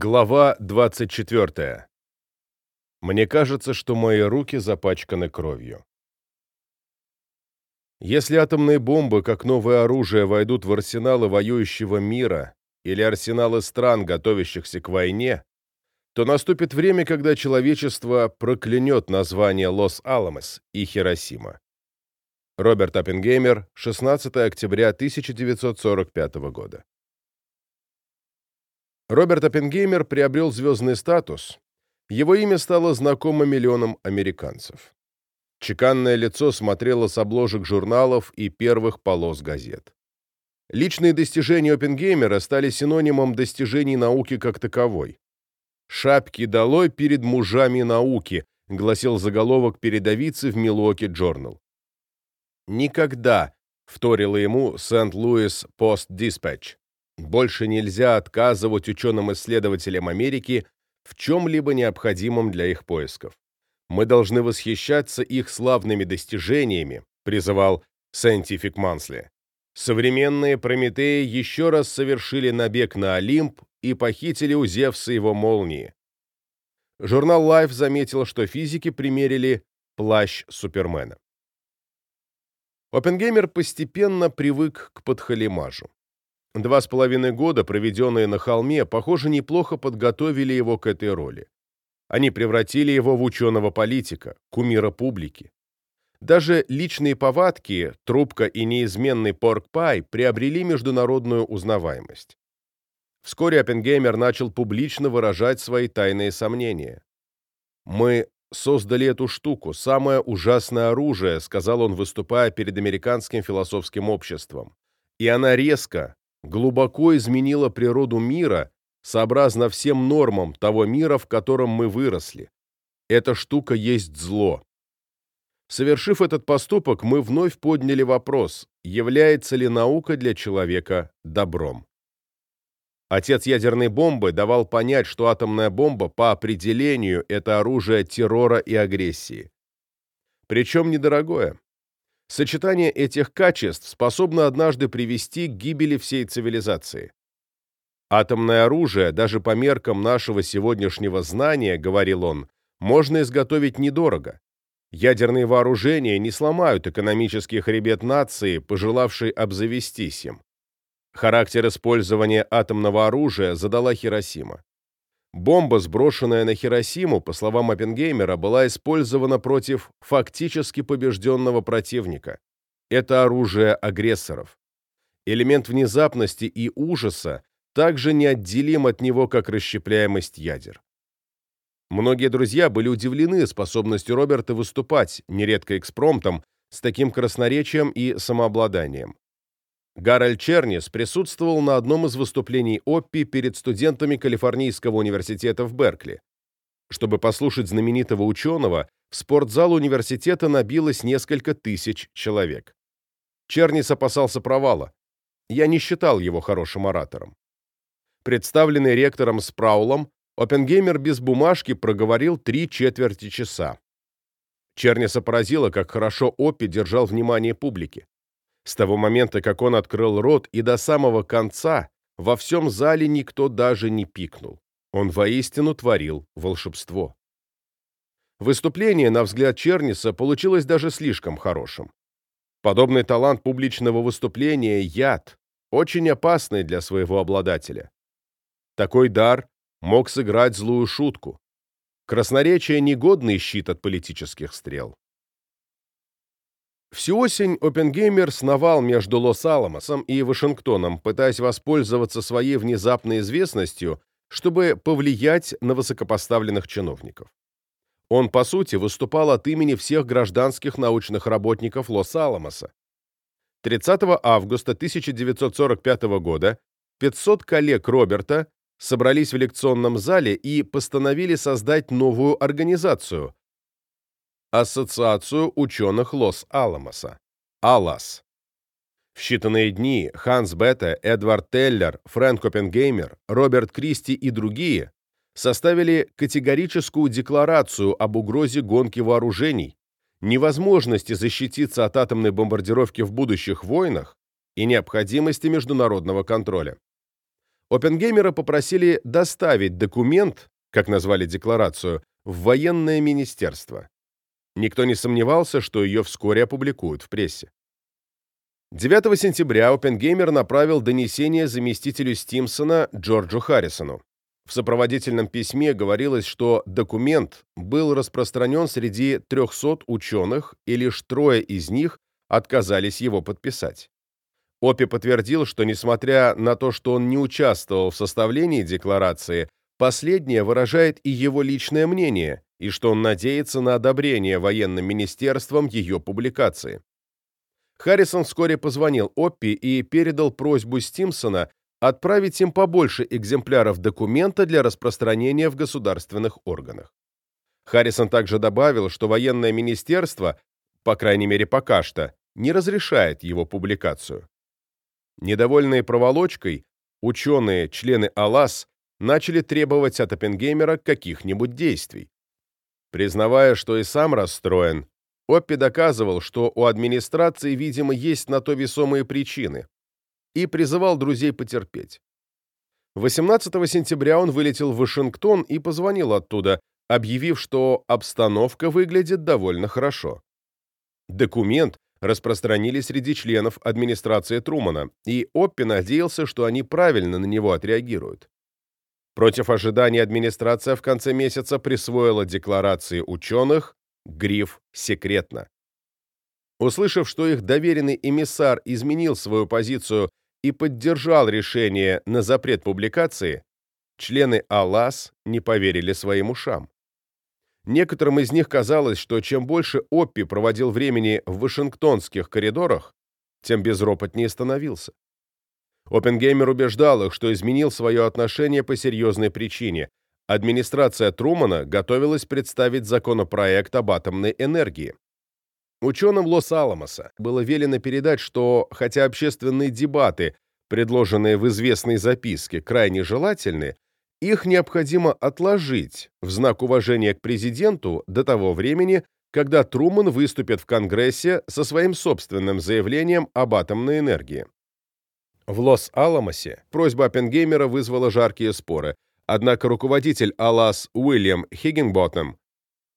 Глава 24. Мне кажется, что мои руки запачканы кровью. Если атомные бомбы, как новое оружие, войдут в арсеналы воюющего мира или арсеналы стран, готовящихся к войне, то наступит время, когда человечество проклянет название Лос-Аламос и Хиросима. Роберт Оппенгеймер, 16 октября 1945 года. Роберт Оппенгеймер приобрел звездный статус. Его имя стало знакомо миллионам американцев. Чеканное лицо смотрело с обложек журналов и первых полос газет. Личные достижения Оппенгеймера стали синонимом достижений науки как таковой. «Шапки долой перед мужами науки», гласил заголовок передовицы в Милуоки Джорнал. «Никогда», — вторила ему Сент-Луис Пост Диспatch, больше нельзя отказывать ученым-исследователям Америки в чем-либо необходимом для их поисков. Мы должны восхищаться их славными достижениями, призывал Scientific Monthly. Современные Прометеи еще раз совершили набег на Олимп и похитили у Зевса его молнии. Журнал Life заметил, что физики примерили плащ Супермена. Оппенгеймер постепенно привык к подхалимажу. Два с половиной года, проведенные на холме, похоже, неплохо подготовили его к этой роли. Они превратили его в ученого-политика, кумира публики. Даже личные повадки, трубка и неизменный порк-пай приобрели международную узнаваемость. Вскоре Оппенгеймер начал публично выражать свои тайные сомнения. «Мы создали эту штуку, самое ужасное оружие», сказал он, выступая перед американским философским обществом. «И она резко, глубоко изменила природу мира сообразно всем нормам того мира, в котором мы выросли. Эта штука есть зло. Совершив этот поступок, мы вновь подняли вопрос, является ли наука для человека добром. Отец ядерной бомбы давал понять, что атомная бомба по определению это оружие террора и агрессии. Причем недорогое. Сочетание этих качеств способно однажды привести к гибели всей цивилизации. Атомное оружие, даже по меркам нашего сегодняшнего знания, говорил он, можно изготовить недорого. Ядерные вооружения не сломают экономический хребет нации, пожелавшей обзавестись им. Характер использования атомного оружия задала Хиросима. Бомба, сброшенная на Хиросиму, по словам Оппенгеймера, была использована против фактически побежденного противника. Это оружие агрессоров. Элемент внезапности и ужаса также неотделим от него, как расщепляемость ядер. Многие друзья были удивлены способностью Роберта выступать, нередко экспромтом, с таким красноречием и самообладанием. Гарольд Чернис присутствовал на одном из выступлений Оппи перед студентами Калифорнийского университета в Беркли. Чтобы послушать знаменитого ученого, в спортзал университета набилось несколько тысяч человек. Чернис опасался провала. Я не считал его хорошим оратором. Представленный ректором Спраулом, Оппенгеймер без бумажки проговорил три четверти часа. Черниса поразило, как хорошо Оппи держал внимание публики. С того момента, как он открыл рот, и до самого конца во всем зале никто даже не пикнул. Он воистину творил волшебство. Выступление, на взгляд Черниса, получилось даже слишком хорошим. Подобный талант публичного выступления – яд, очень опасный для своего обладателя. Такой дар мог сыграть злую шутку. Красноречие – негодный щит от политических стрел. Всю осень Оппенгеймер сновал между Лос-Аламосом и Вашингтоном, пытаясь воспользоваться своей внезапной известностью, чтобы повлиять на высокопоставленных чиновников. Он, по сути, выступал от имени всех гражданских научных работников Лос-Аламоса. 30 августа 1945 года 500 коллег Роберта собрались в лекционном зале и постановили создать новую организацию Ассоциацию ученых Лос-Аламоса, АЛАС. В считанные дни Ханс Бетте, Эдвард Теллер, Фрэнк Оппенгеймер, Роберт Кристи и другие составили категорическую декларацию об угрозе гонки вооружений, невозможности защититься от атомной бомбардировки в будущих войнах и необходимости международного контроля. Оппенгеймера попросили доставить документ, как назвали декларацию, в военное министерство. Никто не сомневался, что ее вскоре опубликуют в прессе. 9 сентября Оппенгеймер направил донесение заместителю Стимсона Джорджу Харрисону. В сопроводительном письме говорилось, что документ был распространен среди 300 ученых, и лишь трое из них отказались его подписать. Опи подтвердил, что несмотря на то, что он не участвовал в составлении декларации, последнее выражает и его личное мнение, и что он надеется на одобрение военным министерством ее публикации. Харрисон вскоре позвонил Оппи и передал просьбу Стимсона отправить им побольше экземпляров документа для распространения в государственных органах. Харрисон также добавил, что военное министерство, по крайней мере пока что, не разрешает его публикацию. Недовольные проволочкой, ученые, члены АЛАС, начали требовать от Оппенгеймера каких-нибудь действий. Признавая, что и сам расстроен, Оппи доказывал, что у администрации, видимо, есть на то весомые причины, и призывал друзей потерпеть. 18 сентября он вылетел в Вашингтон и позвонил оттуда, объявив, что обстановка выглядит довольно хорошо. Документ распространили среди членов администрации Трумана, и Оппи надеялся, что они правильно на него отреагируют. Против ожиданий администрация в конце месяца присвоила декларации ученых гриф «секретно». Услышав, что их доверенный эмиссар изменил свою позицию и поддержал решение на запрет публикации, члены АЛАС не поверили своим ушам. Некоторым из них казалось, что чем больше Оппи проводил времени в вашингтонских коридорах, тем безропотнее становился. Оппенгеймер убеждал их, что изменил свое отношение по серьезной причине. Администрация Трумана готовилась представить законопроект об атомной энергии. Ученым Лос-Аламоса было велено передать, что, хотя общественные дебаты, предложенные в известной записке, крайне желательны, их необходимо отложить в знак уважения к президенту до того времени, когда Труман выступит в Конгрессе со своим собственным заявлением об атомной энергии. В Лос-Аламосе просьба Оппенгеймера вызвала жаркие споры, однако руководитель АЛАС Уильям Хиггинботтем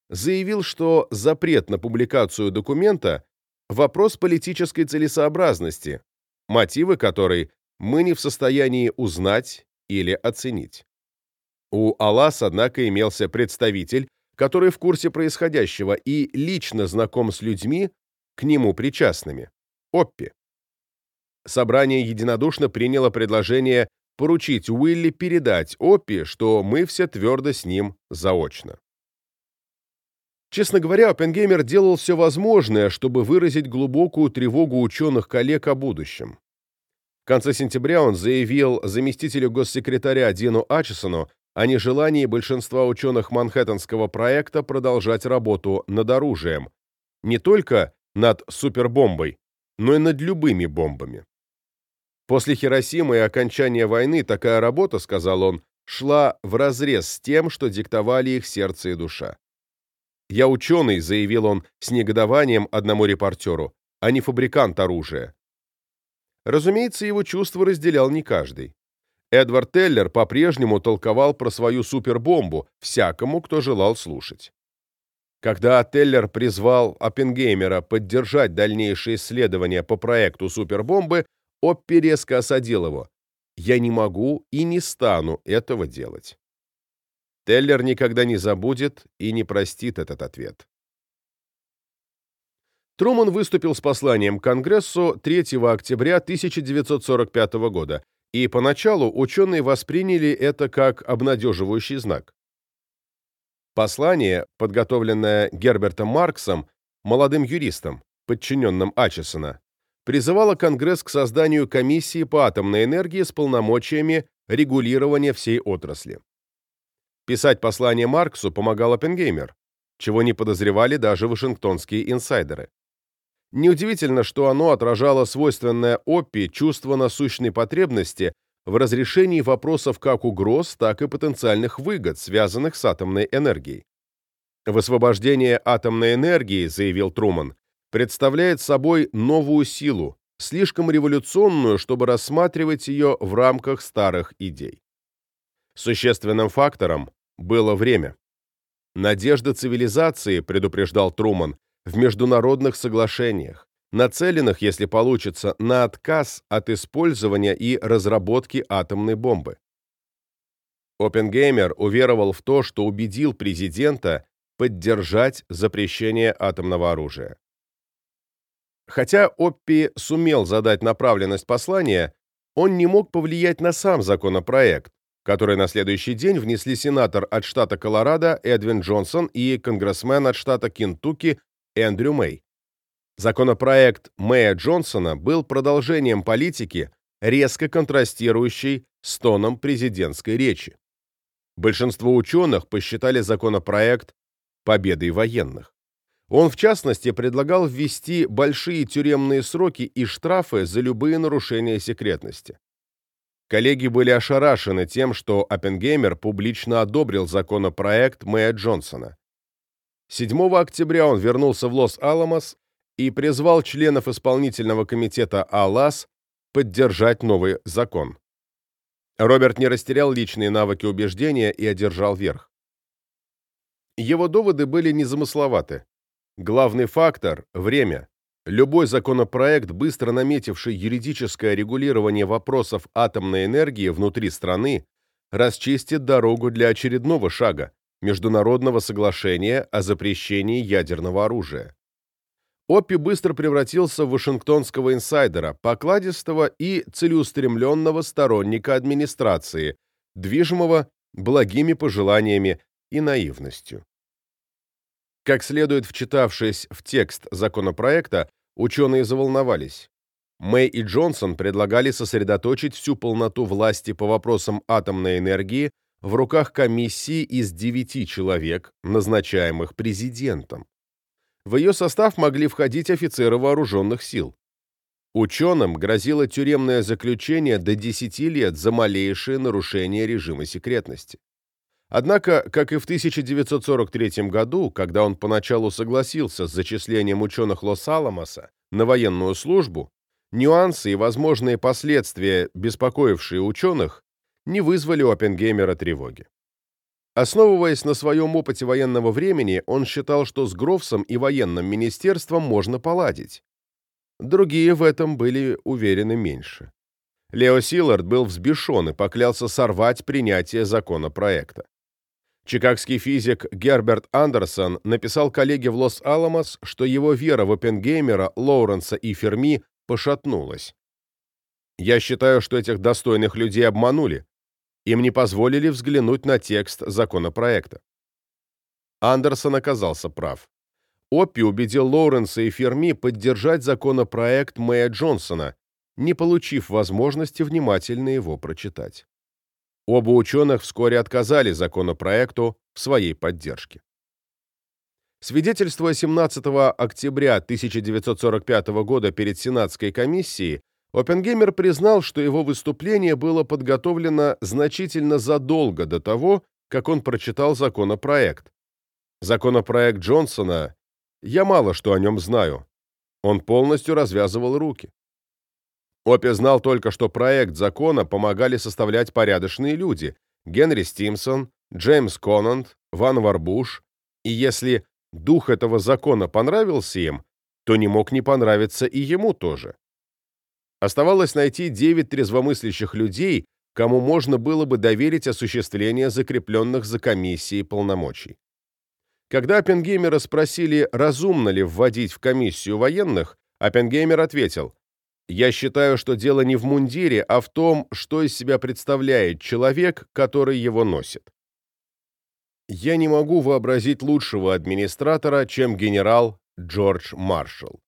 заявил, что запрет на публикацию документа – вопрос политической целесообразности, мотивы которой мы не в состоянии узнать или оценить. У Алас, однако, имелся представитель, который в курсе происходящего и лично знаком с людьми, к нему причастными – Оппи. Собрание единодушно приняло предложение поручить Уилли передать Оппи, что мы все твердо с ним заочно. Честно говоря, Оппенгеймер делал все возможное, чтобы выразить глубокую тревогу ученых-коллег о будущем. В конце сентября он заявил заместителю госсекретаря Дину Ачесону, о нежелании большинства ученых Манхэттенского проекта продолжать работу над оружием, не только над супербомбой, но и над любыми бомбами. После Хиросимы и окончания войны такая работа, сказал он, шла вразрез с тем, что диктовали их сердце и душа. «Я ученый», — заявил он с негодованием одному репортеру, «а не фабрикант оружия». Разумеется, его чувства разделял не каждый. Эдвард Теллер по-прежнему толковал про свою супербомбу всякому, кто желал слушать. Когда Теллер призвал Оппенгеймера поддержать дальнейшие исследования по проекту супербомбы, Оппи резко осадил его. «Я не могу и не стану этого делать». Теллер никогда не забудет и не простит этот ответ. Труман выступил с посланием к Конгрессу 3 октября 1945 года, и поначалу ученые восприняли это как обнадеживающий знак. Послание, подготовленное Гербертом Марксом, молодым юристом, подчиненным Ачесона, призывало Конгресс к созданию комиссии по атомной энергии с полномочиями регулирования всей отрасли. Писать послание Марксу помогал Оппенгеймер, чего не подозревали даже вашингтонские инсайдеры. Неудивительно, что оно отражало свойственное Оппи чувство насущной потребности в разрешении вопросов как угроз, так и потенциальных выгод, связанных с атомной энергией. Высвобождение атомной энергии, заявил Труман, представляет собой новую силу, слишком революционную, чтобы рассматривать ее в рамках старых идей. Существенным фактором было время. Надежда цивилизации, предупреждал Труман, в международных соглашениях, нацеленных, если получится, на отказ от использования и разработки атомной бомбы. Оппенгеймер уверовал в то, что убедил президента поддержать запрещение атомного оружия. Хотя Оппи сумел задать направленность послания, он не мог повлиять на сам законопроект, который на следующий день внесли сенатор от штата Колорадо Эдвин Джонсон и конгрессмен от штата Кентукки Эндрю Мэй. Законопроект Мэя Джонсона был продолжением политики, резко контрастирующей с тоном президентской речи. Большинство ученых посчитали законопроект победой военных. Он, в частности, предлагал ввести большие тюремные сроки и штрафы за любые нарушения секретности. Коллеги были ошарашены тем, что Оппенгеймер публично одобрил законопроект Мэя Джонсона. 7 октября он вернулся в Лос-Аламос и призвал членов исполнительного комитета АЛАС поддержать новый закон. Роберт не растерял личные навыки убеждения и одержал верх. Его доводы были незамысловаты. Главный фактор – время. Любой законопроект, быстро наметивший юридическое регулирование вопросов атомной энергии внутри страны, расчистит дорогу для очередного шага – международного соглашения о запрещении ядерного оружия. Оппи быстро превратился в вашингтонского инсайдера, покладистого и целеустремленного сторонника администрации, движимого благими пожеланиями и наивностью. Как следует вчитавшись в текст законопроекта, ученые заволновались. Мэй и Джонсон предлагали сосредоточить всю полноту власти по вопросам атомной энергии в руках комиссии из девяти человек, назначаемых президентом. В ее состав могли входить офицеры вооруженных сил. Ученым грозило тюремное заключение до 10 лет за малейшее нарушение режима секретности. Однако, как и в 1943 году, когда он поначалу согласился с зачислением ученых Лос-Аламоса на военную службу, нюансы и возможные последствия, беспокоившие ученых, не вызвали у Оппенгеймера тревоги. Основываясь на своем опыте военного времени, он считал, что с Гровсом и военным министерством можно поладить. Другие в этом были уверены меньше. Лео Силард был взбешен и поклялся сорвать принятие законопроекта. Чикагский физик Герберт Андерсон написал коллеге в Лос-Аламос, что его вера в Оппенгеймера, Лоуренса и Ферми пошатнулась. «Я считаю, что этих достойных людей обманули. Им не позволили взглянуть на текст законопроекта. Андерсон оказался прав. Оппи убедил Лоуренса и Ферми поддержать законопроект Мэя Джонсона, не получив возможности внимательно его прочитать. Оба ученых вскоре отказали законопроекту в своей поддержке. Свидетельствуя 17 октября 1945 года перед Сенатской комиссией, Оппенгеймер признал, что его выступление было подготовлено значительно задолго до того, как он прочитал законопроект. Законопроект Джонсона, я мало что о нем знаю. Он полностью развязывал руки. Оппи знал только, что проект закона помогали составлять порядочные люди – Генри Стимсон, Джеймс Конант, Ван Варбуш, и если дух этого закона понравился им, то не мог не понравиться и ему тоже. Оставалось найти девять трезвомыслящих людей, кому можно было бы доверить осуществление закрепленных за комиссией полномочий. Когда Оппенгеймера спросили, разумно ли вводить в комиссию военных, Оппенгеймер ответил, «Я считаю, что дело не в мундире, а в том, что из себя представляет человек, который его носит. Я не могу вообразить лучшего администратора, чем генерал Джордж Маршалл.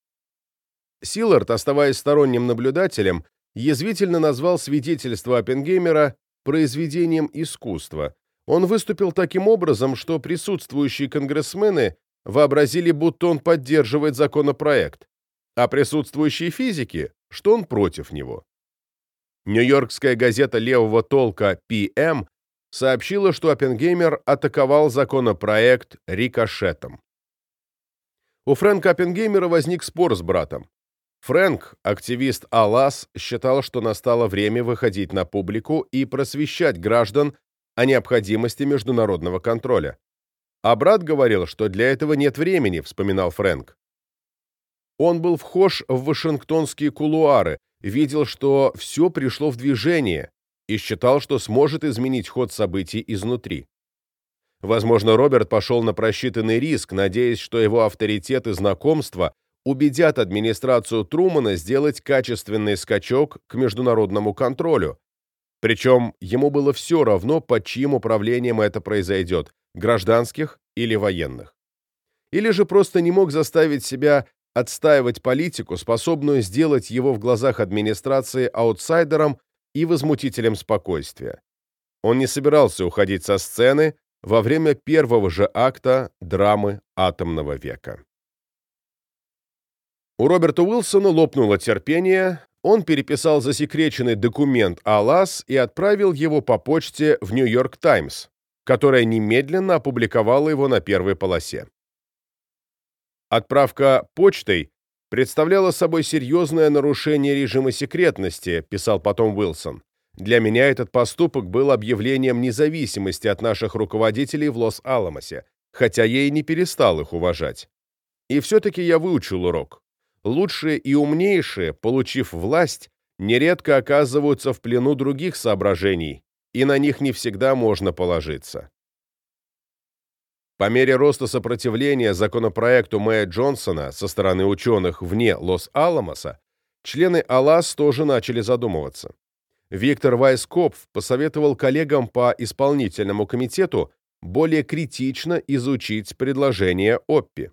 Силард, оставаясь сторонним наблюдателем, язвительно назвал свидетельство Оппенгеймера произведением искусства. Он выступил таким образом, что присутствующие конгрессмены вообразили, будто он поддерживает законопроект, а присутствующие физики, что он против него. Нью-Йоркская газета левого толка PM сообщила, что Оппенгеймер атаковал законопроект рикошетом. У Фрэнка Оппенгеймера возник спор с братом. Фрэнк, активист АЛАС, считал, что настало время выходить на публику и просвещать граждан о необходимости международного контроля. А брат говорил, что для этого нет времени, вспоминал Фрэнк. Он был вхож в вашингтонские кулуары, видел, что все пришло в движение и считал, что сможет изменить ход событий изнутри. Возможно, Роберт пошел на просчитанный риск, надеясь, что его авторитет и знакомство убедят администрацию Трумана сделать качественный скачок к международному контролю. Причем ему было все равно, под чьим управлением это произойдет – гражданских или военных. Или же просто не мог заставить себя отстаивать политику, способную сделать его в глазах администрации аутсайдером и возмутителем спокойствия. Он не собирался уходить со сцены во время первого же акта драмы атомного века. У Роберта Уилсона лопнуло терпение, он переписал засекреченный документ АЛАС и отправил его по почте в Нью-Йорк Таймс, которая немедленно опубликовала его на первой полосе. Отправка почтой представляла собой серьезное нарушение режима секретности, писал потом Уилсон. Для меня этот поступок был объявлением независимости от наших руководителей в Лос-Аламосе, хотя я и не перестал их уважать. И все-таки я выучил урок. Лучшие и умнейшие, получив власть, нередко оказываются в плену других соображений, и на них не всегда можно положиться. По мере роста сопротивления законопроекту Мэя Джонсона со стороны ученых вне Лос-Аламоса, члены АЛАС тоже начали задумываться. Виктор Вайскопф посоветовал коллегам по исполнительному комитету более критично изучить предложение Оппи.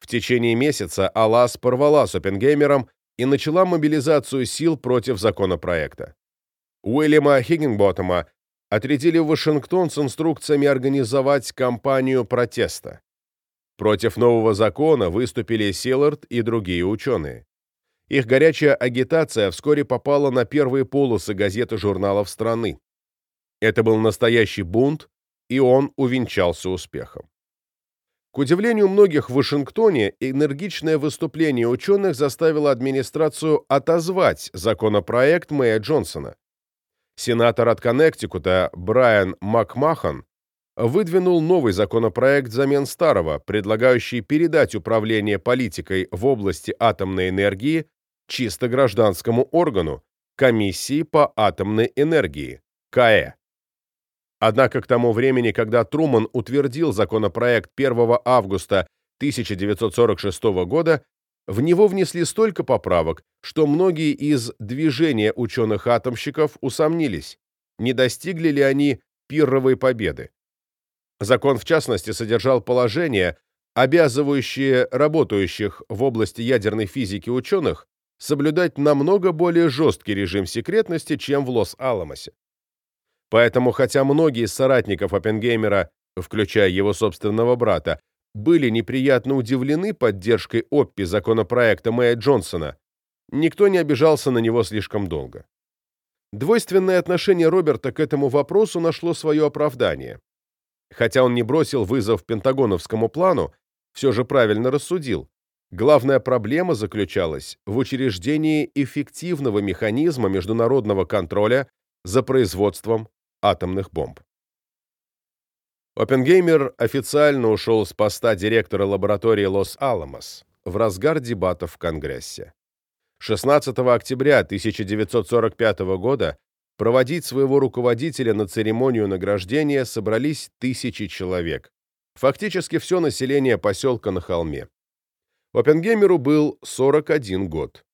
В течение месяца АЛАС порвала с Оппенгеймером и начала мобилизацию сил против законопроекта. Уильяма Хиггинботтома отрядили в Вашингтон с инструкциями организовать кампанию протеста. Против нового закона выступили Силард и другие ученые. Их горячая агитация вскоре попала на первые полосы газет и журналов страны. Это был настоящий бунт, и он увенчался успехом. К удивлению многих в Вашингтоне, энергичное выступление ученых заставило администрацию отозвать законопроект Мэя Джонсона. Сенатор от Коннектикута Брайан Макмахан выдвинул новый законопроект взамен старого, предлагающий передать управление политикой в области атомной энергии чисто гражданскому органу Комиссии по атомной энергии, КАЭ. Однако к тому времени, когда Труман утвердил законопроект 1 августа 1946 года, в него внесли столько поправок, что многие из движения ученых-атомщиков усомнились, не достигли ли они пирровой победы. Закон, в частности, содержал положения, обязывающие работающих в области ядерной физики ученых соблюдать намного более жесткий режим секретности, чем в Лос-Аламосе. Поэтому, хотя многие из соратников Оппенгеймера, включая его собственного брата, были неприятно удивлены поддержкой Оппи законопроекта Мэя Джонсона, никто не обижался на него слишком долго. Двойственное отношение Роберта к этому вопросу нашло свое оправдание. Хотя он не бросил вызов пентагоновскому плану, все же правильно рассудил. Главная проблема заключалась в учреждении эффективного механизма международного контроля за производством атомных бомб. Оппенгеймер официально ушел с поста директора лаборатории Лос-Аламос в разгар дебатов в Конгрессе. 16 октября 1945 года проводить своего руководителя на церемонию награждения собрались тысячи человек. Фактически все население поселка на холме. Оппенгеймеру был 41 год.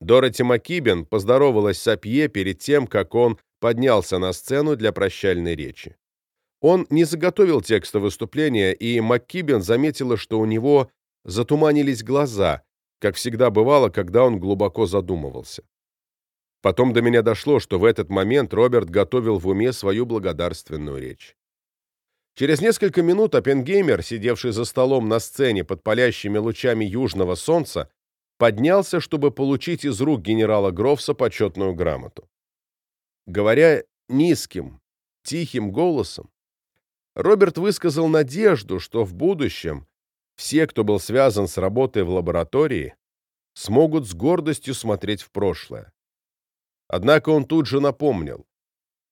Дороти Маккибен поздоровалась с Апье перед тем, как он поднялся на сцену для прощальной речи. Он не заготовил текста выступления, и МакКибен заметила, что у него затуманились глаза, как всегда бывало, когда он глубоко задумывался. Потом до меня дошло, что в этот момент Роберт готовил в уме свою благодарственную речь. Через несколько минут Оппенгеймер, сидевший за столом на сцене под палящими лучами южного солнца, поднялся, чтобы получить из рук генерала Грофса почетную грамоту. Говоря низким, тихим голосом, Роберт высказал надежду, что в будущем все, кто был связан с работой в лаборатории, смогут с гордостью смотреть в прошлое. Однако он тут же напомнил,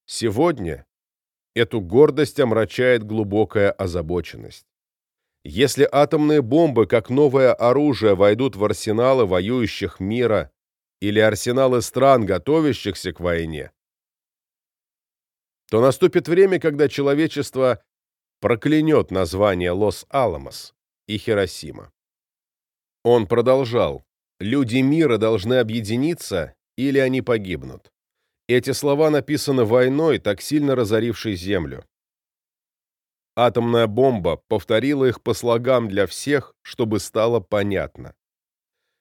сегодня эту гордость омрачает глубокая озабоченность. Если атомные бомбы как новое оружие войдут в арсеналы воюющих мира или арсеналы стран, готовящихся к войне, то наступит время, когда человечество проклянет название Лос-Аламос и Хиросима. Он продолжал. Люди мира должны объединиться, или они погибнут. Эти слова написаны войной, так сильно разорившей Землю. Атомная бомба повторила их по слогам для всех, чтобы стало понятно.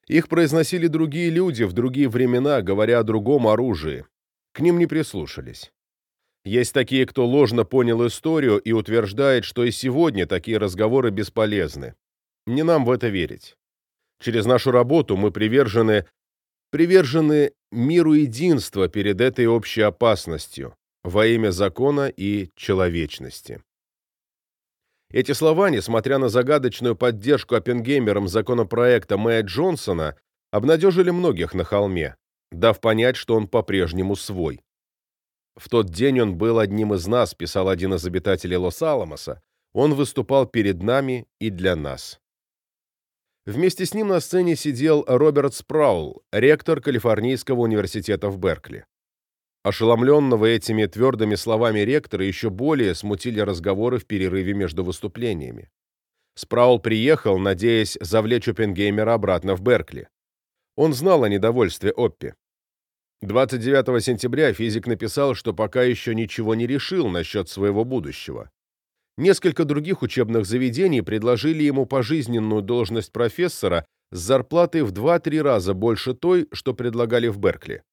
Их произносили другие люди в другие времена, говоря о другом оружии. К ним не прислушались. Есть такие, кто ложно понял историю и утверждает, что и сегодня такие разговоры бесполезны. Не нам в это верить. Через нашу работу мы привержены привержены миру единства перед этой общей опасностью во имя закона и человечности. Эти слова, несмотря на загадочную поддержку Оппенгеймером законопроекта Мэя Джонсона, обнадежили многих на холме, дав понять, что он по-прежнему свой. В тот день он был одним из нас, писал один из обитателей Лос-Аламоса. Он выступал перед нами и для нас. Вместе с ним на сцене сидел Роберт Спраул, ректор Калифорнийского университета в Беркли. Ошеломленного этими твердыми словами ректора еще более смутили разговоры в перерыве между выступлениями. Спраул приехал, надеясь завлечь Оппенгеймера обратно в Беркли. Он знал о недовольстве Оппи. 29 сентября физик написал, что пока еще ничего не решил насчет своего будущего. Несколько других учебных заведений предложили ему пожизненную должность профессора с зарплатой в 2-3 раза больше той, что предлагали в Беркли.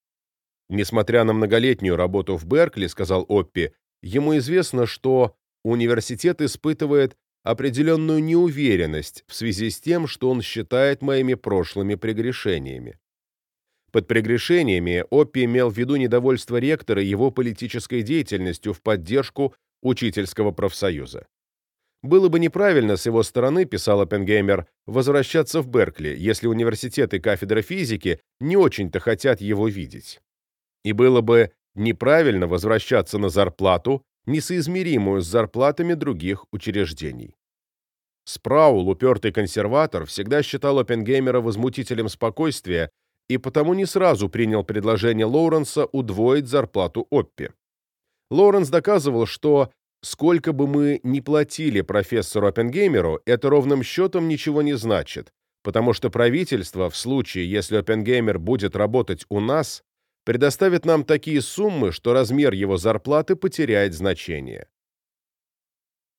Несмотря на многолетнюю работу в Беркли, сказал Оппи, ему известно, что университет испытывает определенную неуверенность в связи с тем, что он считает моими прошлыми прегрешениями. Под прегрешениями Оппи имел в виду недовольство ректора его политической деятельностью в поддержку учительского профсоюза. Было бы неправильно с его стороны, писал Оппенгеймер, возвращаться в Беркли, если университет и кафедра физики не очень-то хотят его видеть. И было бы неправильно возвращаться на зарплату, несоизмеримую с зарплатами других учреждений. Спраул, упертый консерватор, всегда считал Оппенгеймера возмутителем спокойствия и потому не сразу принял предложение Лоуренса удвоить зарплату Оппи. Лоуренс доказывал, что сколько бы мы ни платили профессору Оппенгеймеру, это ровным счетом ничего не значит, потому что правительство, в случае, если Оппенгеймер будет работать у нас, предоставит нам такие суммы, что размер его зарплаты потеряет значение.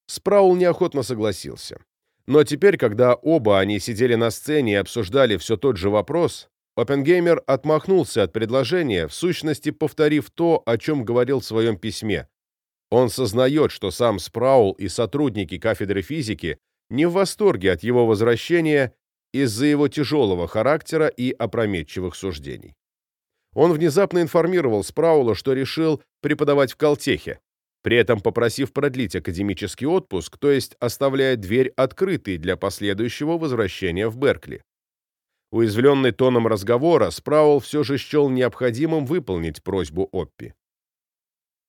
Спраул неохотно согласился. Но теперь, когда оба они сидели на сцене и обсуждали все тот же вопрос, Оппенгеймер отмахнулся от предложения, в сущности повторив то, о чем говорил в своем письме. Он сознает, что сам Спраул и сотрудники кафедры физики не в восторге от его возвращения из-за его тяжелого характера и опрометчивых суждений. Он внезапно информировал Спраула, что решил преподавать в Калтехе, при этом попросив продлить академический отпуск, то есть оставляя дверь открытой для последующего возвращения в Беркли. Уязвленный тоном разговора, Спраул все же счел необходимым выполнить просьбу Оппи.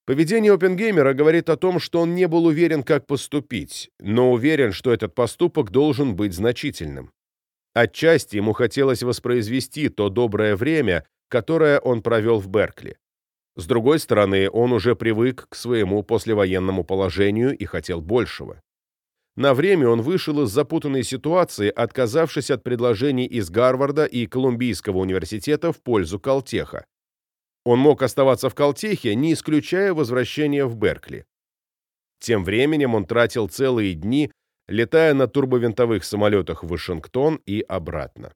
Поведение Оппенгеймера говорит о том, что он не был уверен, как поступить, но уверен, что этот поступок должен быть значительным. Отчасти ему хотелось воспроизвести то доброе время, которое он провел в Беркли. С другой стороны, он уже привык к своему послевоенному положению и хотел большего. На время он вышел из запутанной ситуации, отказавшись от предложений из Гарварда и Колумбийского университета в пользу Калтеха. Он мог оставаться в Калтехе, не исключая возвращения в Беркли. Тем временем он тратил целые дни, летая на турбовинтовых самолетах в Вашингтон и обратно.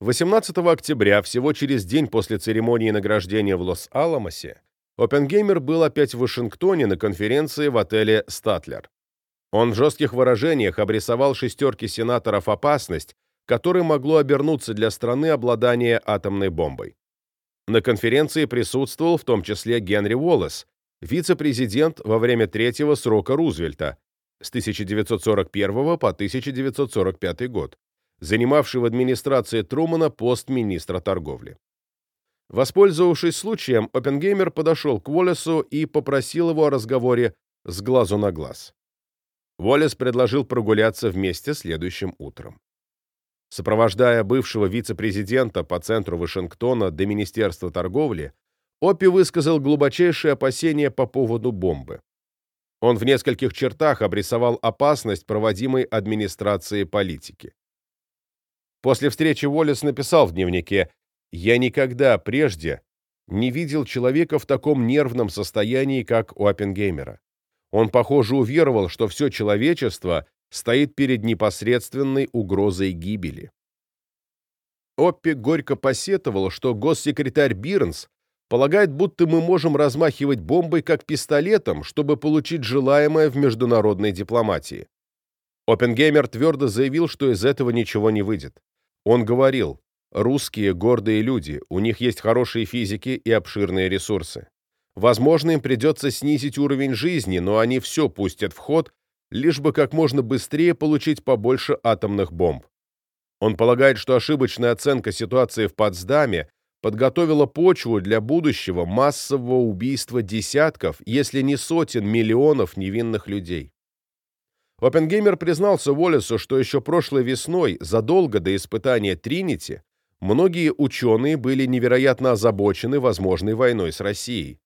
18 октября, всего через день после церемонии награждения в Лос-Аламосе, Оппенгеймер был опять в Вашингтоне на конференции в отеле «Статлер». Он в жестких выражениях обрисовал шестерке сенаторов опасность, которой могло обернуться для страны обладание атомной бомбой. На конференции присутствовал в том числе Генри Уоллес, вице-президент во время третьего срока Рузвельта с 1941 по 1945 год, занимавший в администрации Трумана пост министра торговли. Воспользовавшись случаем, Оппенгеймер подошел к Уоллесу и попросил его о разговоре с глазу на глаз. Уоллес предложил прогуляться вместе следующим утром. Сопровождая бывшего вице-президента по центру Вашингтона до Министерства торговли, Оппи высказал глубочайшие опасения по поводу бомбы. Он в нескольких чертах обрисовал опасность проводимой администрацией политики. После встречи Уоллес написал в дневнике «Я никогда прежде не видел человека в таком нервном состоянии, как у Оппенгеймера. Он, похоже, уверовал, что все человечество стоит перед непосредственной угрозой гибели». Оппи горько посетовал, что госсекретарь Бирнс полагает, будто мы можем размахивать бомбой как пистолетом, чтобы получить желаемое в международной дипломатии. Оппенгеймер твердо заявил, что из этого ничего не выйдет. Он говорил, русские гордые люди, у них есть хорошие физики и обширные ресурсы. Возможно, им придется снизить уровень жизни, но они все пустят в ход, лишь бы как можно быстрее получить побольше атомных бомб. Он полагает, что ошибочная оценка ситуации в Потсдаме подготовила почву для будущего массового убийства десятков, если не сотен миллионов невинных людей. Оппенгеймер признался Уоллесу, что еще прошлой весной, задолго до испытания Тринити, многие ученые были невероятно озабочены возможной войной с Россией.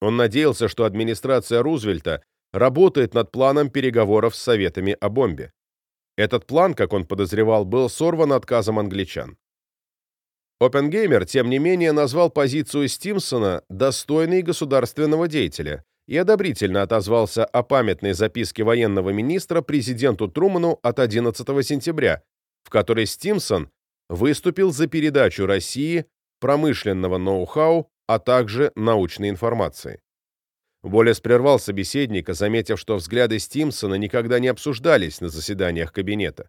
Он надеялся, что администрация Рузвельта работает над планом переговоров с Советами о бомбе. Этот план, как он подозревал, был сорван отказом англичан. Оппенгеймер, тем не менее, назвал позицию Стимсона достойной государственного деятеля и одобрительно отозвался о памятной записке военного министра президенту Труману от 11 сентября, в которой Стимсон выступил за передачу России промышленного ноу-хау, а также научной информации. Болес прервал собеседника, заметив, что взгляды Стимсона никогда не обсуждались на заседаниях кабинета.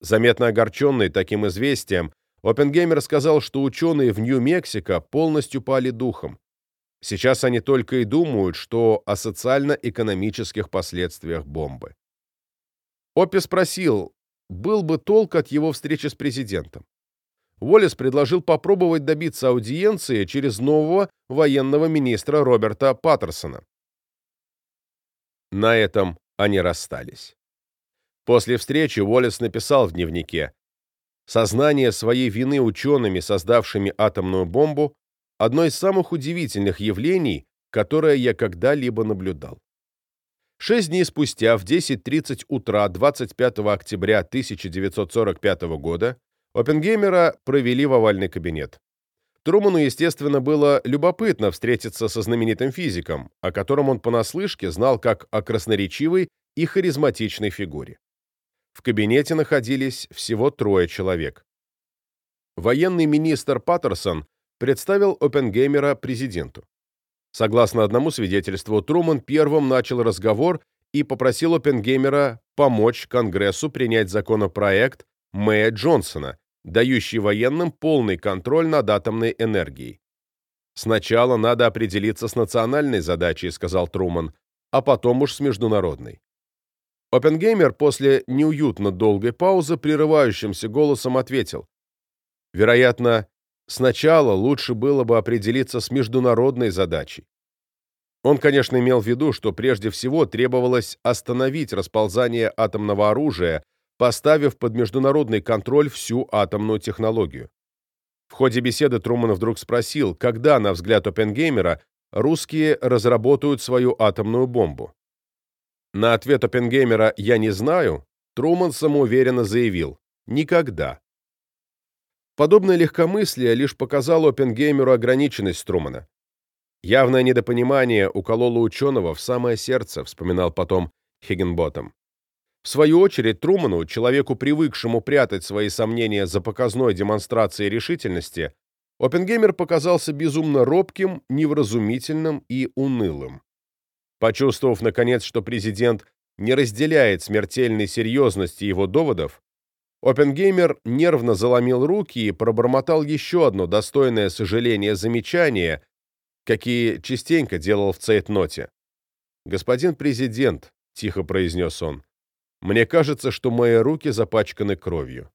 Заметно огорченный таким известием, Оппенгеймер сказал, что ученые в Нью-Мексико полностью пали духом. Сейчас они только и думают, что о социально-экономических последствиях бомбы. Оппи спросил, был бы толк от его встречи с президентом. Уоллес предложил попробовать добиться аудиенции через нового военного министра Роберта Паттерсона. На этом они расстались. После встречи Уоллес написал в дневнике Сознание своей вины учеными, создавшими атомную бомбу, одно из самых удивительных явлений, которое я когда-либо наблюдал. Шесть дней спустя, в 10.30 утра 25 октября 1945 года, Оппенгеймера провели в овальный кабинет. Труману, естественно, было любопытно встретиться со знаменитым физиком, о котором он понаслышке знал как о красноречивой и харизматичной фигуре. В кабинете находились всего трое человек. Военный министр Паттерсон представил Оппенгеймера президенту. Согласно одному свидетельству, Труман первым начал разговор и попросил Оппенгеймера помочь Конгрессу принять законопроект Мэя Джонсона, дающий военным полный контроль над атомной энергией. «Сначала надо определиться с национальной задачей», — сказал Труман, «а потом уж с международной». Оппенгеймер после неуютно долгой паузы прерывающимся голосом ответил. Вероятно, сначала лучше было бы определиться с международной задачей. Он, конечно, имел в виду, что прежде всего требовалось остановить расползание атомного оружия, поставив под международный контроль всю атомную технологию. В ходе беседы Труман вдруг спросил, когда, на взгляд Оппенгеймера, русские разработают свою атомную бомбу. На ответ Оппенгеймера «я не знаю» Труман самоуверенно заявил «никогда». Подобное легкомыслие лишь показало Оппенгеймеру ограниченность Трумана. Явное недопонимание укололо ученого в самое сердце, вспоминал потом Хиггенботом. В свою очередь Труману, человеку, привыкшему прятать свои сомнения за показной демонстрацией решительности, Оппенгеймер показался безумно робким, невразумительным и унылым. Почувствовав, наконец, что президент не разделяет смертельной серьезности его доводов, Оппенгеймер нервно заломил руки и пробормотал еще одно достойное сожаления замечание, какие частенько делал в цейтноте. «Господин президент», — тихо произнес он, — «мне кажется, что мои руки запачканы кровью».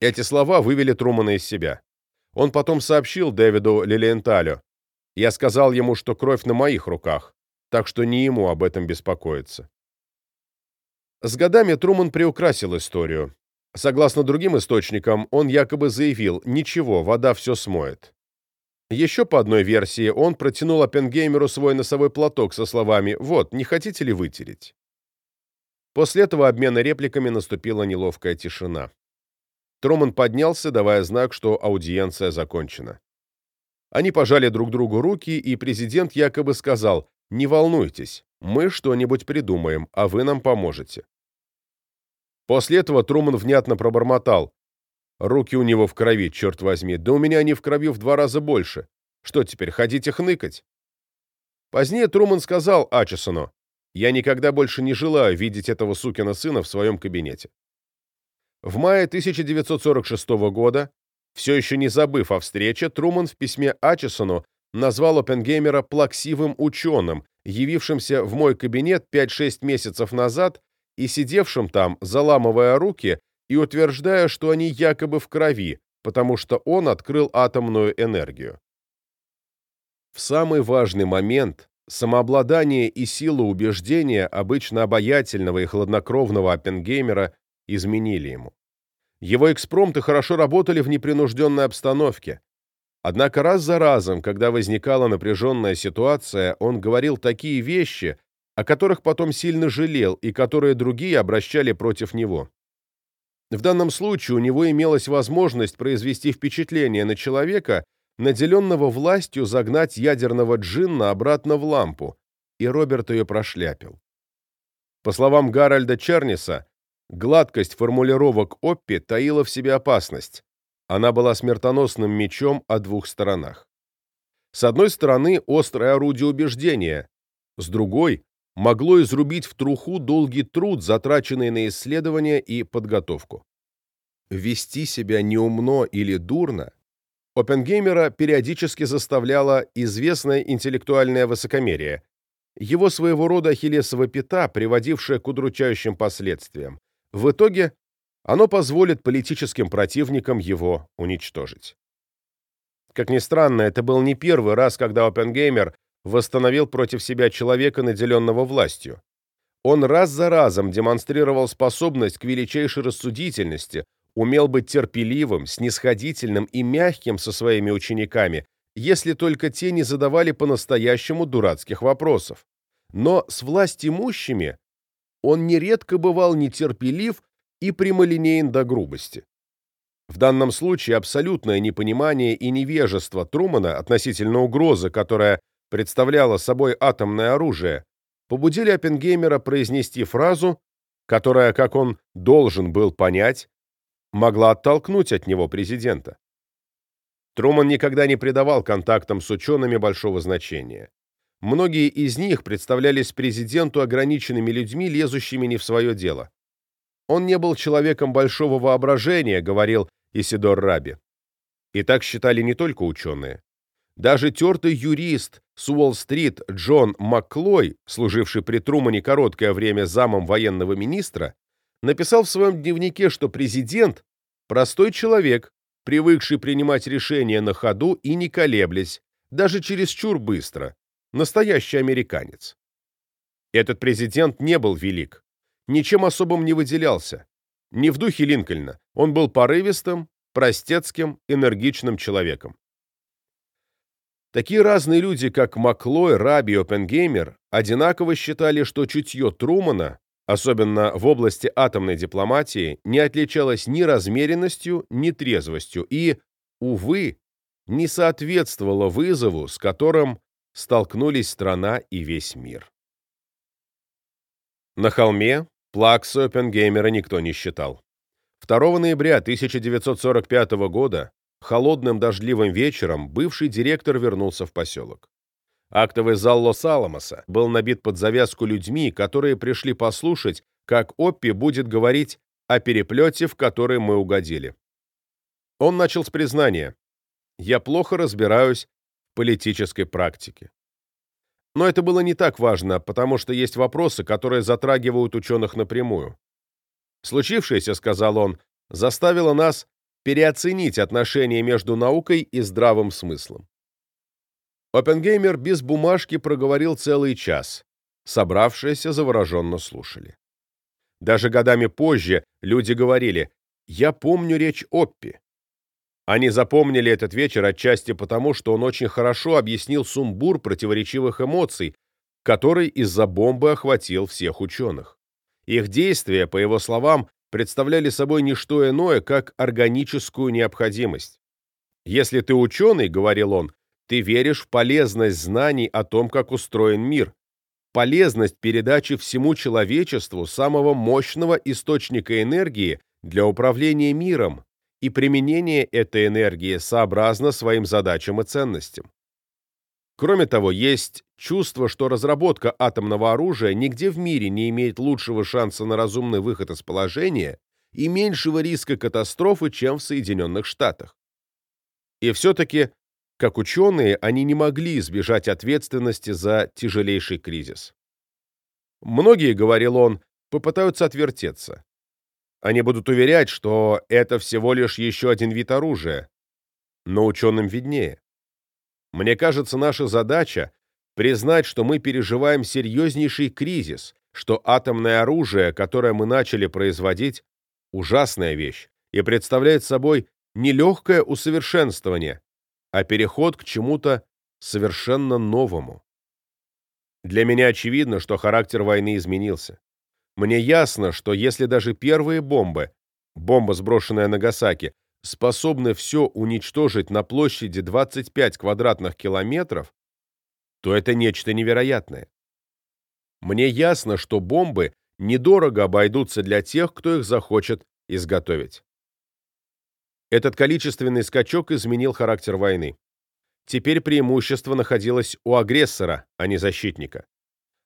Эти слова вывели Трумана из себя. Он потом сообщил Дэвиду Лилиенталю. Я сказал ему, что кровь на моих руках, так что не ему об этом беспокоиться. С годами Труман приукрасил историю. Согласно другим источникам, он якобы заявил «Ничего, вода все смоет». Еще по одной версии, он протянул Оппенгеймеру свой носовой платок со словами «Вот, не хотите ли вытереть?». После этого обмена репликами наступила неловкая тишина. Труман поднялся, давая знак, что аудиенция закончена. Они пожали друг другу руки, и президент якобы сказал «Не волнуйтесь, мы что-нибудь придумаем, а вы нам поможете». После этого Труман внятно пробормотал Руки у него в крови, черт возьми, да у меня они в крови в два раза больше. Что теперь, ходите хныкать? Позднее Труман сказал Ачесону, «Я никогда больше не желаю видеть этого сукина сына в своем кабинете». В мае 1946 года, все еще не забыв о встрече, Труман в письме Ачесону назвал Оппенгеймера плаксивым ученым, явившимся в мой кабинет 5-6 месяцев назад и сидевшим там, заламывая руки, и утверждая, что они якобы в крови, потому что он открыл атомную энергию. В самый важный момент самообладание и сила убеждения обычно обаятельного и хладнокровного Оппенгеймера изменили ему. Его экспромты хорошо работали в непринужденной обстановке. Однако раз за разом, когда возникала напряженная ситуация, он говорил такие вещи, о которых потом сильно жалел и которые другие обращали против него. В данном случае у него имелась возможность произвести впечатление на человека, наделенного властью загнать ядерного джинна обратно в лампу, и Роберт ее прошляпил. По словам Гарольда Черниса, гладкость формулировок Оппи таила в себе опасность. Она была смертоносным мечом о двух сторонах. С одной стороны, острое орудие убеждения, с другой могло изрубить в труху долгий труд, затраченный на исследование и подготовку. Вести себя неумно или дурно Оппенгеймера периодически заставляло известное интеллектуальное высокомерие, его своего рода ахиллесова пята, приводившая к удручающим последствиям. В итоге оно позволит политическим противникам его уничтожить. Как ни странно, это был не первый раз, когда Оппенгеймер восстановил против себя человека, наделенного властью. Он раз за разом демонстрировал способность к величайшей рассудительности, умел быть терпеливым, снисходительным и мягким со своими учениками, если только те не задавали по-настоящему дурацких вопросов. Но с властимущими он нередко бывал нетерпелив и прямолинеен до грубости. В данном случае абсолютное непонимание и невежество Трумана относительно угрозы, которая представляла собой атомное оружие, побудили Оппенгеймера произнести фразу, которая, как он должен был понять, могла оттолкнуть от него президента. Труман никогда не придавал контактам с учеными большого значения. Многие из них представлялись президенту ограниченными людьми, лезущими не в свое дело. Он не был человеком большого воображения, говорил Исидор Раби. И так считали не только ученые. Даже тертый юрист с Уолл-стрит Джон Макклой, служивший при Трумане короткое время замом военного министра, написал в своем дневнике, что президент – простой человек, привыкший принимать решения на ходу и не колеблясь, даже чересчур быстро, настоящий американец. Этот президент не был велик, ничем особым не выделялся. Не в духе Линкольна, он был порывистым, простецким, энергичным человеком. Такие разные люди, как Маклой, Раби и Оппенгеймер, одинаково считали, что чутье Трумана, особенно в области атомной дипломатии, не отличалось ни размеренностью, ни трезвостью и, увы, не соответствовало вызову, с которым столкнулись страна и весь мир. На холме Плакса Оппенгеймера никто не считал. 2 ноября 1945 года холодным дождливым вечером бывший директор вернулся в поселок. Актовый зал Лос-Аламоса был набит под завязку людьми, которые пришли послушать, как Оппи будет говорить о переплете, в который мы угодили. Он начал с признания «Я плохо разбираюсь в политической практике». Но это было не так важно, потому что есть вопросы, которые затрагивают ученых напрямую. Случившееся, сказал он, заставило нас переоценить отношения между наукой и здравым смыслом. Оппенгеймер без бумажки проговорил целый час. Собравшиеся завороженно слушали. Даже годами позже люди говорили «Я помню речь Оппи». Они запомнили этот вечер отчасти потому, что он очень хорошо объяснил сумбур противоречивых эмоций, который из-за бомбы охватил всех ученых. Их действия, по его словам, представляли собой не что иное, как органическую необходимость. «Если ты ученый, — говорил он, — ты веришь в полезность знаний о том, как устроен мир, полезность передачи всему человечеству самого мощного источника энергии для управления миром и применения этой энергии сообразно своим задачам и ценностям. Кроме того, есть чувство, что разработка атомного оружия нигде в мире не имеет лучшего шанса на разумный выход из положения и меньшего риска катастрофы, чем в Соединенных Штатах. И все-таки, как ученые, они не могли избежать ответственности за тяжелейший кризис. Многие, говорил он, попытаются отвертеться. Они будут уверять, что это всего лишь еще один вид оружия. Но ученым виднее. Мне кажется, наша задача — признать, что мы переживаем серьезнейший кризис, что атомное оружие, которое мы начали производить, ужасная вещь и представляет собой не легкое усовершенствование, а переход к чему-то совершенно новому. Для меня очевидно, что характер войны изменился. Мне ясно, что если даже первые бомбы, бомба, сброшенная на Нагасаки, способны все уничтожить на площади 25 квадратных километров, то это нечто невероятное. Мне ясно, что бомбы недорого обойдутся для тех, кто их захочет изготовить. Этот количественный скачок изменил характер войны. Теперь преимущество находилось у агрессора, а не защитника.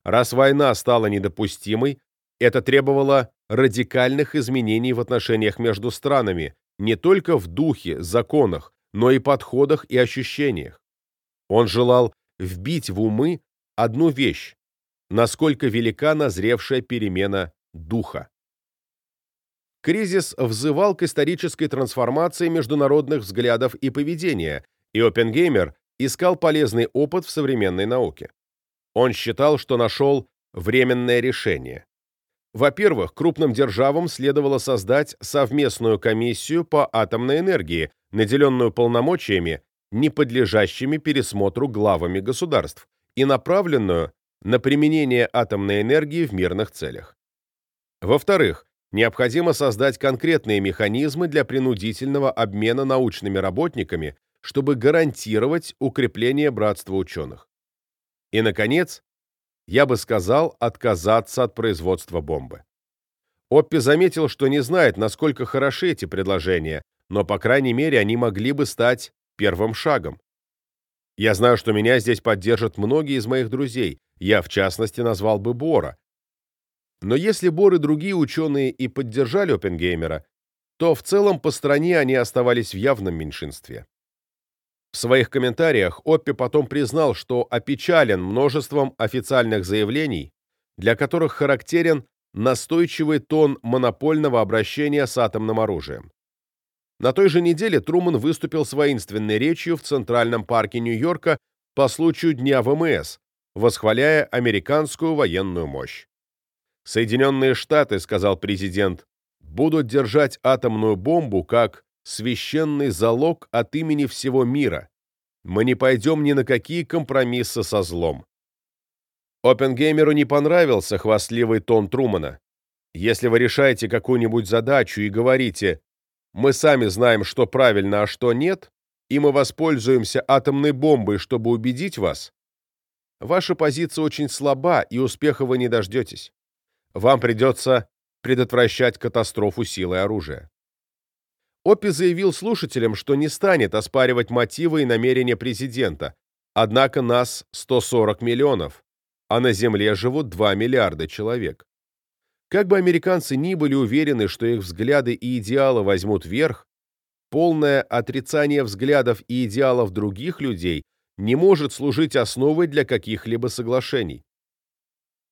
Раз война стала недопустимой, это требовало радикальных изменений в отношениях между странами, не только в духе, законах, но и подходах и ощущениях. Он желал вбить в умы одну вещь, насколько велика назревшая перемена духа. Кризис взывал к исторической трансформации международных взглядов и поведения, и Оппенгеймер искал полезный опыт в современной науке. Он считал, что нашел временное решение. Во-первых, крупным державам следовало создать совместную комиссию по атомной энергии, наделенную полномочиями, не подлежащими пересмотру главами государств, и направленную на применение атомной энергии в мирных целях. Во-вторых, необходимо создать конкретные механизмы для принудительного обмена научными работниками, чтобы гарантировать укрепление братства ученых. И, наконец, я бы сказал, отказаться от производства бомбы. Оппи заметил, что не знает, насколько хороши эти предложения, но, по крайней мере, они могли бы стать первым шагом. Я знаю, что меня здесь поддержат многие из моих друзей, я, в частности, назвал бы Бора. Но если Бор и другие ученые и поддержали Оппенгеймера, то в целом по стране они оставались в явном меньшинстве. В своих комментариях Оппи потом признал, что опечален множеством официальных заявлений, для которых характерен настойчивый тон монопольного обращения с атомным оружием. На той же неделе Труман выступил с воинственной речью в Центральном парке Нью-Йорка по случаю Дня ВМС, восхваляя американскую военную мощь. «Соединенные Штаты, — сказал президент, — будут держать атомную бомбу как священный залог от имени всего мира. Мы не пойдем ни на какие компромиссы со злом. Оппенгеймеру не понравился хвастливый тон Трумана. Если вы решаете какую-нибудь задачу и говорите «мы сами знаем, что правильно, а что нет», и мы воспользуемся атомной бомбой, чтобы убедить вас, ваша позиция очень слаба, и успеха вы не дождетесь. Вам придется предотвращать катастрофу силой оружия. Оппи заявил слушателям, что не станет оспаривать мотивы и намерения президента, однако нас 140 миллионов, а на Земле живут 2 миллиарда человек. Как бы американцы ни были уверены, что их взгляды и идеалы возьмут верх, полное отрицание взглядов и идеалов других людей не может служить основой для каких-либо соглашений.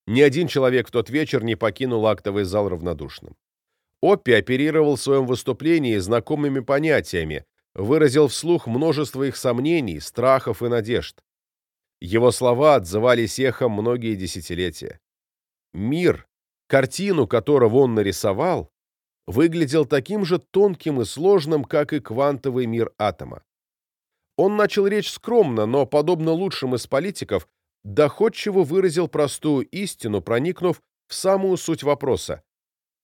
Ни один человек в тот вечер не покинул актовый зал равнодушным. Оппи оперировал в своем выступлении знакомыми понятиями, выразил вслух множество их сомнений, страхов и надежд. Его слова отзывались эхом многие десятилетия. Мир, картину которого он нарисовал, выглядел таким же тонким и сложным, как и квантовый мир атома. Он начал речь скромно, но, подобно лучшим из политиков, доходчиво выразил простую истину, проникнув в самую суть вопроса.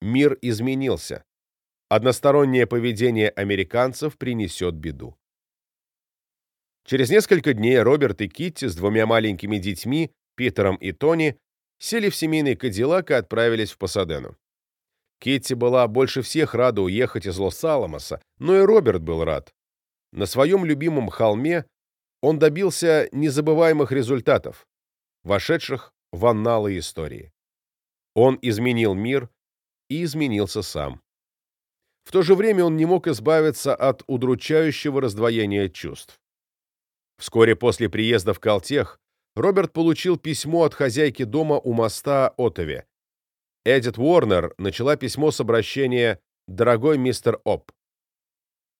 Мир изменился. Одностороннее поведение американцев принесет беду. Через несколько дней Роберт и Китти с двумя маленькими детьми, Питером и Тони, сели в семейный кадиллак и отправились в Пасадену. Китти была больше всех рада уехать из Лос-Аламоса, но и Роберт был рад. На своем любимом холме он добился незабываемых результатов, вошедших в анналы истории. Он изменил мир и изменился сам. В то же время он не мог избавиться от удручающего раздвоения чувств. Вскоре после приезда в Калтех Роберт получил письмо от хозяйки дома у моста Отове. Эдит Уорнер начала письмо с обращения «Дорогой мистер Оп».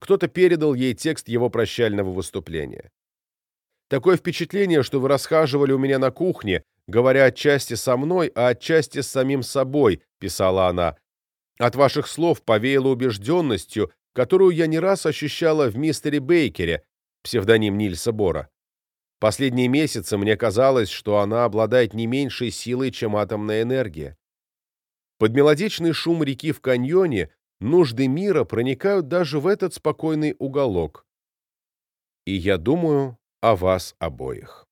Кто-то передал ей текст его прощального выступления. Такое впечатление, что вы расхаживали у меня на кухне, говоря отчасти со мной, а отчасти с самим собой, писала она. От ваших слов повеяло убежденностью, которую я не раз ощущала в мистере Бейкере, псевдоним Нильса Бора. Последние месяцы мне казалось, что она обладает не меньшей силой, чем атомная энергия. Под мелодичный шум реки в каньоне нужды мира проникают даже в этот спокойный уголок. И я думаю о вас обоих.